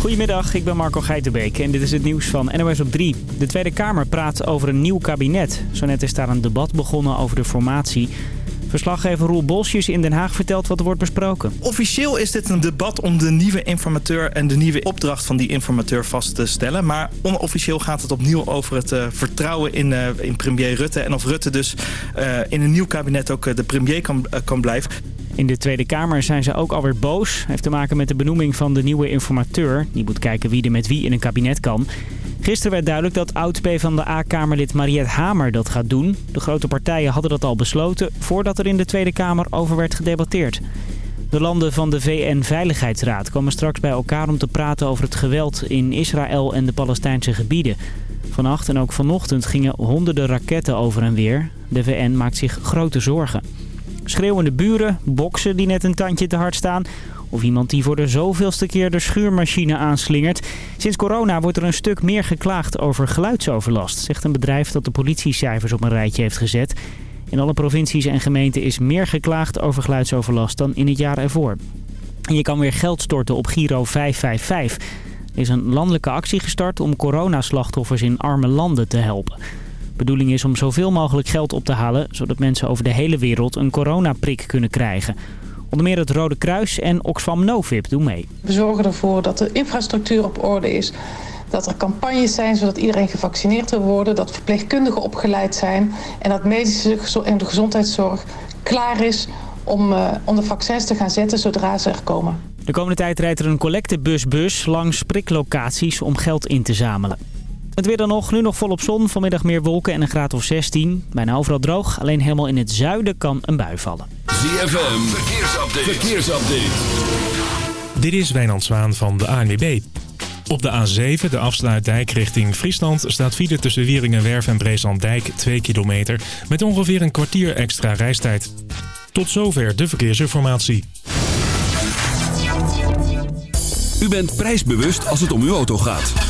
Goedemiddag, ik ben Marco Geitenbeek en dit is het nieuws van NOS op 3. De Tweede Kamer praat over een nieuw kabinet. Zo net is daar een debat begonnen over de formatie. Verslaggever Roel Bosjes in Den Haag vertelt wat er wordt besproken. Officieel is dit een debat om de nieuwe informateur en de nieuwe opdracht van die informateur vast te stellen. Maar onofficieel gaat het opnieuw over het uh, vertrouwen in, uh, in premier Rutte. En of Rutte dus uh, in een nieuw kabinet ook de premier kan, kan blijven. In de Tweede Kamer zijn ze ook alweer boos. Heeft te maken met de benoeming van de nieuwe informateur. Die moet kijken wie er met wie in een kabinet kan. Gisteren werd duidelijk dat oud-PVDA-kamerlid Mariette Hamer dat gaat doen. De grote partijen hadden dat al besloten voordat er in de Tweede Kamer over werd gedebatteerd. De landen van de VN-veiligheidsraad komen straks bij elkaar om te praten over het geweld in Israël en de Palestijnse gebieden. Vannacht en ook vanochtend gingen honderden raketten over en weer. De VN maakt zich grote zorgen. Schreeuwende buren, boksen die net een tandje te hard staan... of iemand die voor de zoveelste keer de schuurmachine aanslingert. Sinds corona wordt er een stuk meer geklaagd over geluidsoverlast... zegt een bedrijf dat de politiecijfers op een rijtje heeft gezet. In alle provincies en gemeenten is meer geklaagd over geluidsoverlast dan in het jaar ervoor. En je kan weer geld storten op Giro 555... Er is een landelijke actie gestart om coronaslachtoffers in arme landen te helpen bedoeling is om zoveel mogelijk geld op te halen... zodat mensen over de hele wereld een coronaprik kunnen krijgen. Onder meer het Rode Kruis en Oxfam Novib doen mee. We zorgen ervoor dat de infrastructuur op orde is... Dat er campagnes zijn zodat iedereen gevaccineerd wil worden. Dat verpleegkundigen opgeleid zijn. En dat medische en de gezondheidszorg klaar is om, uh, om de vaccins te gaan zetten zodra ze er komen. De komende tijd rijdt er een collectebusbus langs priklocaties om geld in te zamelen. Het weer dan nog, nu nog volop zon, vanmiddag meer wolken en een graad of 16. Bijna overal droog, alleen helemaal in het zuiden kan een bui vallen. ZFM, verkeersupdate. verkeersupdate. Dit is Wijnand Zwaan van de ANWB. Op de A7, de afsluitdijk richting Friesland, staat file tussen Wieringenwerf en Breeslanddijk 2 kilometer... met ongeveer een kwartier extra reistijd. Tot zover de verkeersinformatie. U bent prijsbewust als het om uw auto gaat.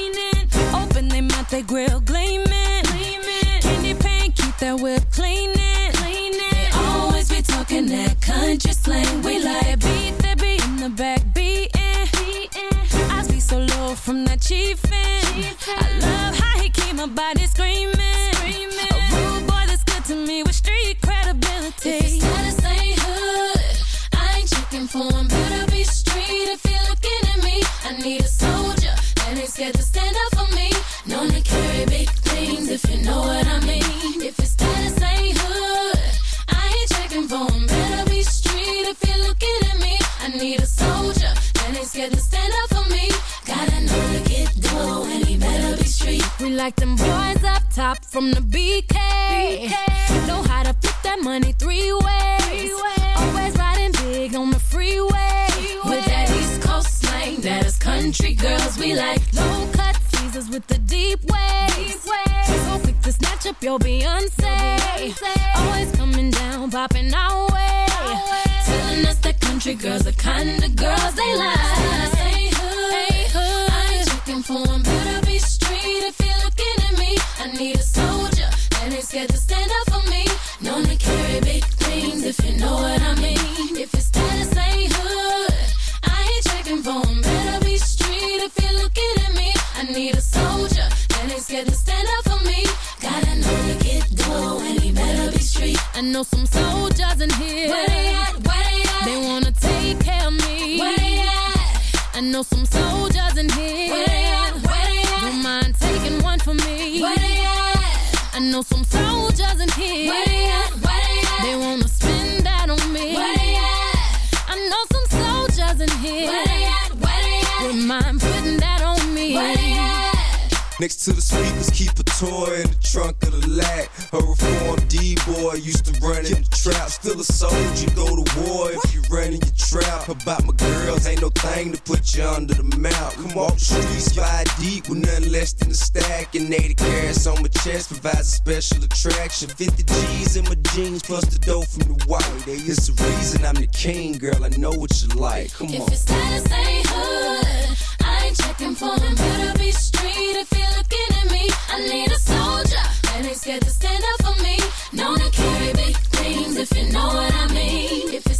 they grill gleaming, gleaming. Candy paint, keep that whip cleaning, cleaning. They always be talking that country slang. We like beat that beat in the back beating, beating. I see so low from that chiefin'. I love how he keep my body screaming, screaming. From the BK. No thing to put you under the mount. Come walk the streets five deep with nothing less than a stack. And 80 carats on my chest provides a special attraction. 50 G's in my jeans plus the dough from the white. It's the reason I'm the king, girl. I know what you like. Come If on. it's status ain't hood, I ain't checking for him. Better be street if you're looking at me. I need a soldier that ain't scared to stand up for me. Known to carry big things if you know what I mean. If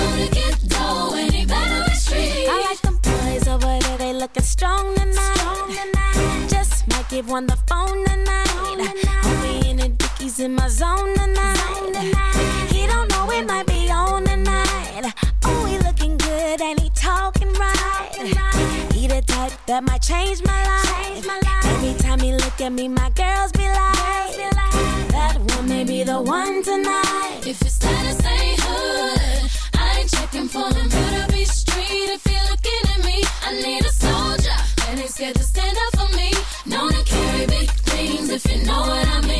Gotta know to get dough and he better be street. I like them boys over there, they looking strong tonight. Just might give one the phone tonight. Homie in the dickies in my zone tonight. He don't know it might be on tonight. Oh, he looking good and he talking right. He the type that might change my life. Every time he look at me, my girls be like, that one may be the one tonight. If you know what I mean.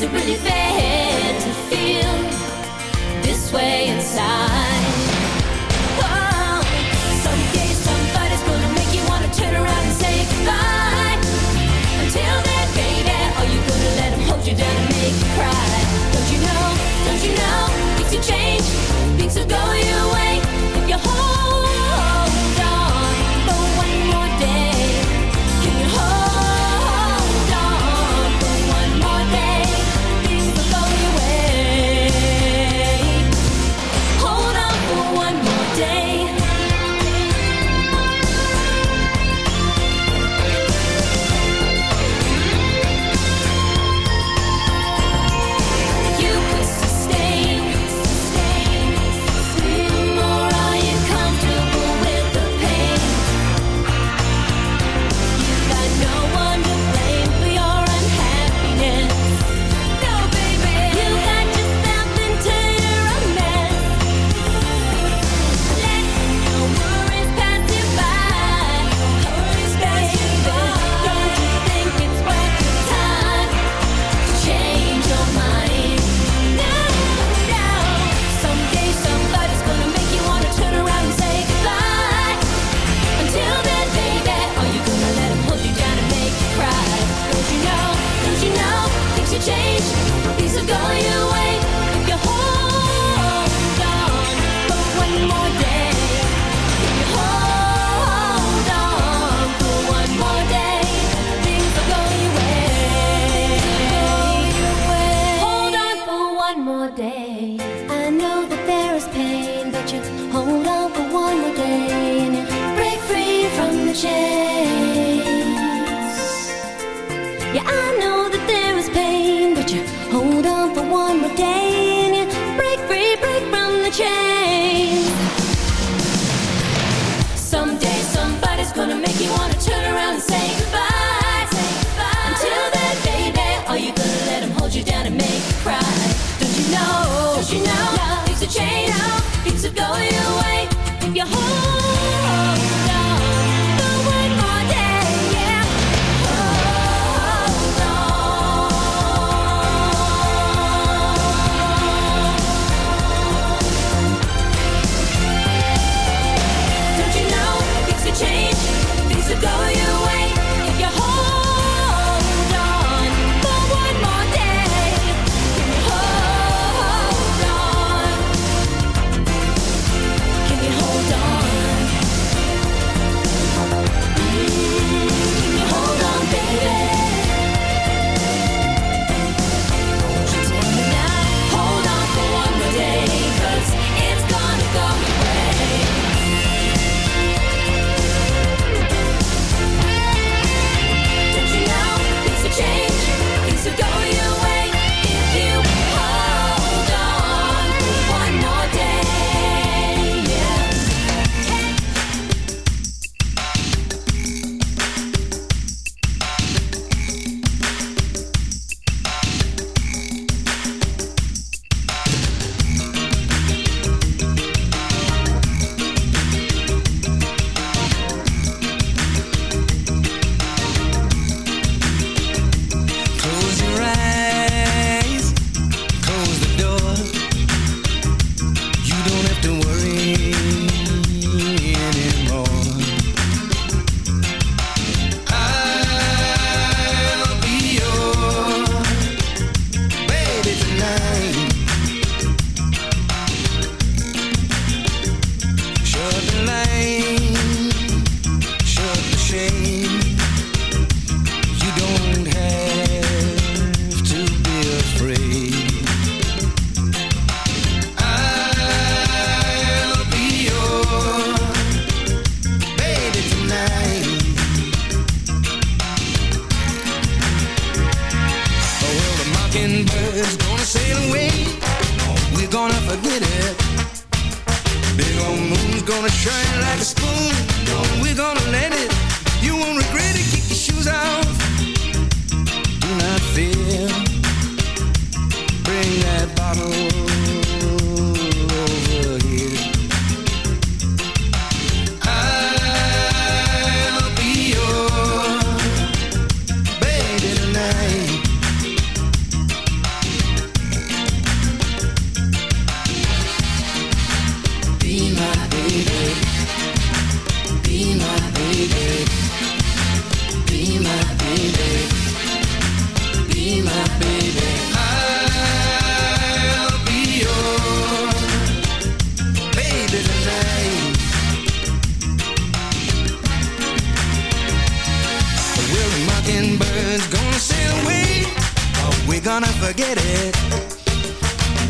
Mm. Is it really fair day.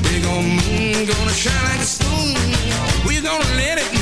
Big old moon gonna shine like a spoon. We gonna let it.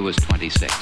was 26.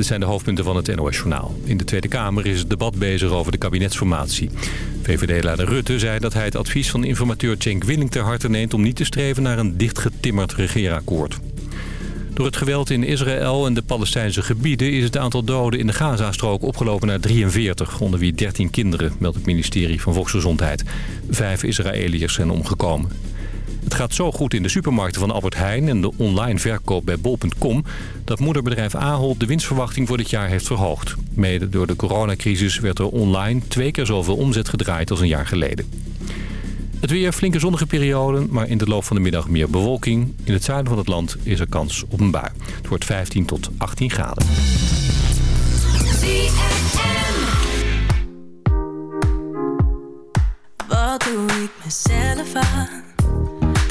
Dit zijn de hoofdpunten van het NOS-journaal. In de Tweede Kamer is het debat bezig over de kabinetsformatie. VVD-leider Rutte zei dat hij het advies van informateur Cenk Willing ter harte neemt... om niet te streven naar een dichtgetimmerd regeerakkoord. Door het geweld in Israël en de Palestijnse gebieden... is het aantal doden in de Gazastrook opgelopen naar 43... onder wie 13 kinderen, meldt het ministerie van Volksgezondheid. Vijf Israëliërs zijn omgekomen. Het gaat zo goed in de supermarkten van Albert Heijn en de online verkoop bij bol.com... dat moederbedrijf Ahold de winstverwachting voor dit jaar heeft verhoogd. Mede door de coronacrisis werd er online twee keer zoveel omzet gedraaid als een jaar geleden. Het weer flinke zonnige perioden, maar in de loop van de middag meer bewolking. In het zuiden van het land is er kans op een bui. Het wordt 15 tot 18 graden. Wat doe ik mezelf aan?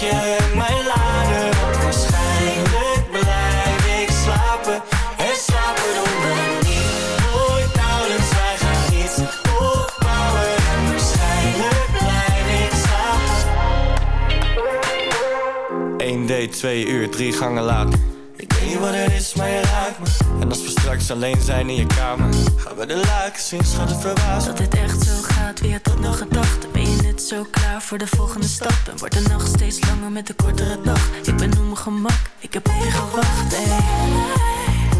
luchtje en mijn lader. Want waarschijnlijk blijf ik slapen. En slapen doen we niet. Nooit nauwelijks, wij gaan iets opbouwen. En waarschijnlijk blijf ik slapen. 1 date, 2 uur, 3 gangen later. Ik weet niet wat het is, maar je raakt me. En als we straks alleen zijn in je kamer, gaan we de lakens in, schat het verbaasd. Dat dit echt zo gaat, wie had dat nog gedacht? Zo klaar voor de volgende stap? En wordt de nacht steeds langer met de kortere dag? Ik ben op mijn gemak, ik heb op je gewacht.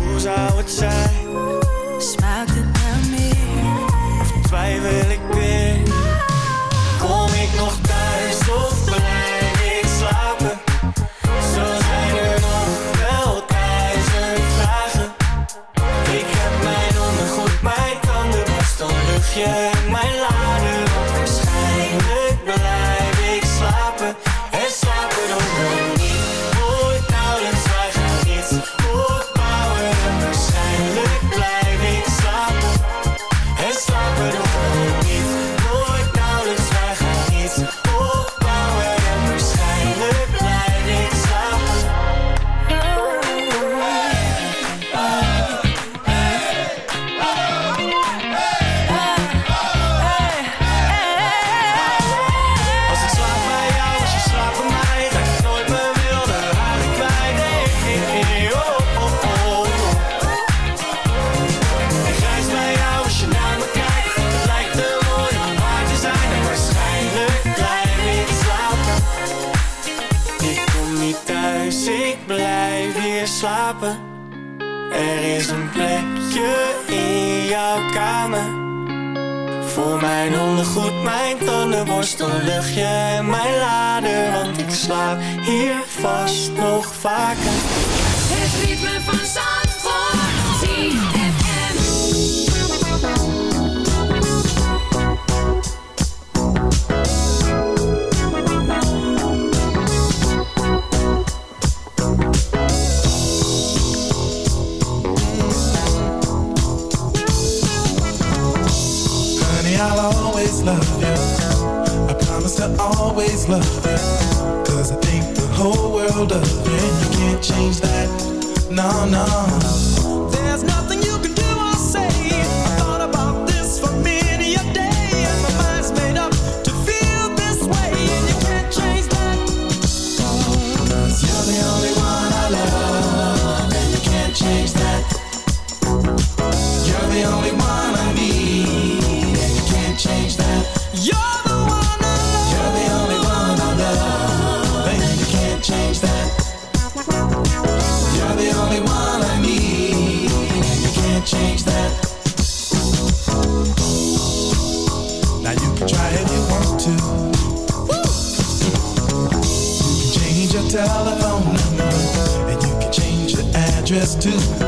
Hoe zou het zijn? Smaakt het naar meer? Of twijfel ik weer? Kom ik nog thuis of blijf ik slapen? Zo zijn er nog wel duizend vragen. Ik heb mijn ondergoed, mijn tandenborstel, luchtje en mijn too.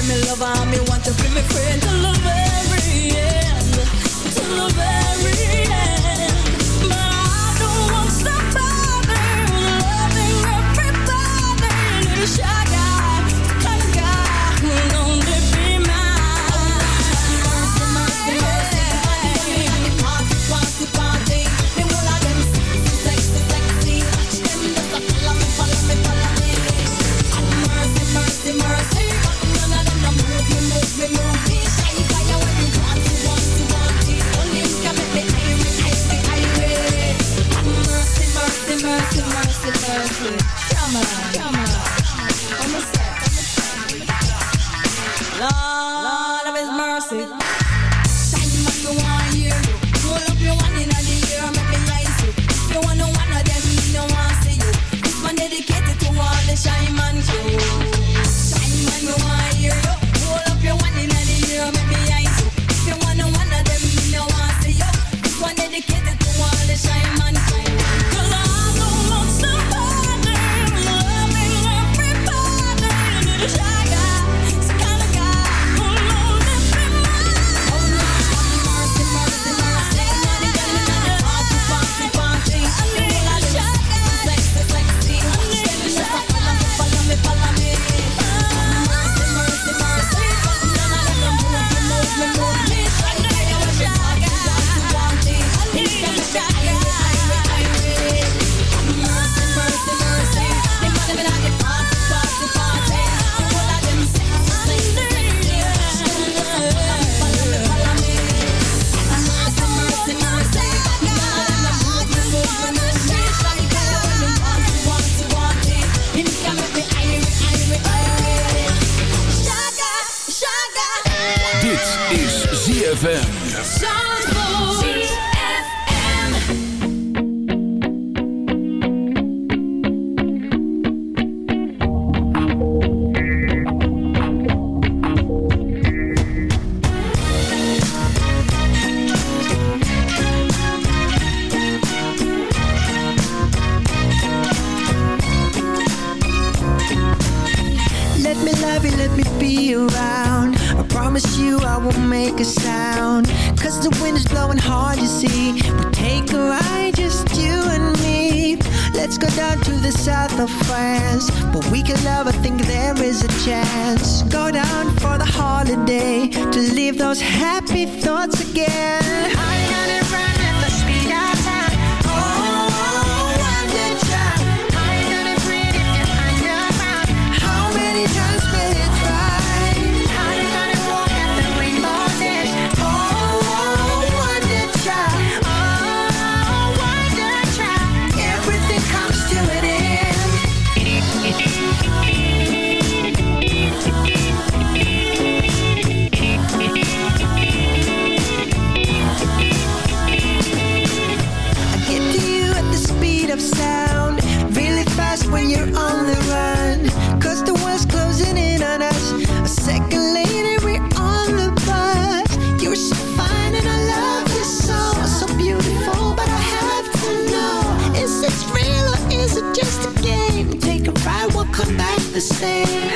free me lover, me want to free me to love every end, to love very end. see.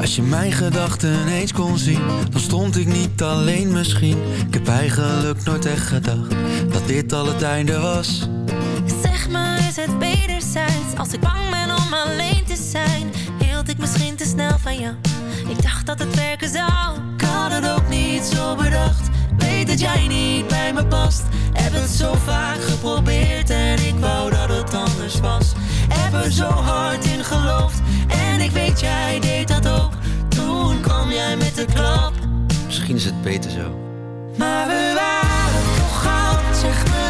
Als je mijn gedachten eens kon zien, dan stond ik niet alleen misschien. Ik heb eigenlijk nooit echt gedacht dat dit al het einde was. Zeg me, is het wederzijds? Als ik bang ben om alleen te zijn, hield ik misschien te snel van jou. Ik dacht dat het werken zou. Ik had het ook niet zo bedacht. Weet dat jij niet bij me past. Heb het zo vaak geprobeerd en ik wou dat het anders was. Heb er zo hard in geloofd en ik weet jij deed dat ook. Toen kwam jij met de klap. Misschien is het beter zo. Maar we waren toch goud, zeg me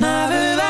Maar we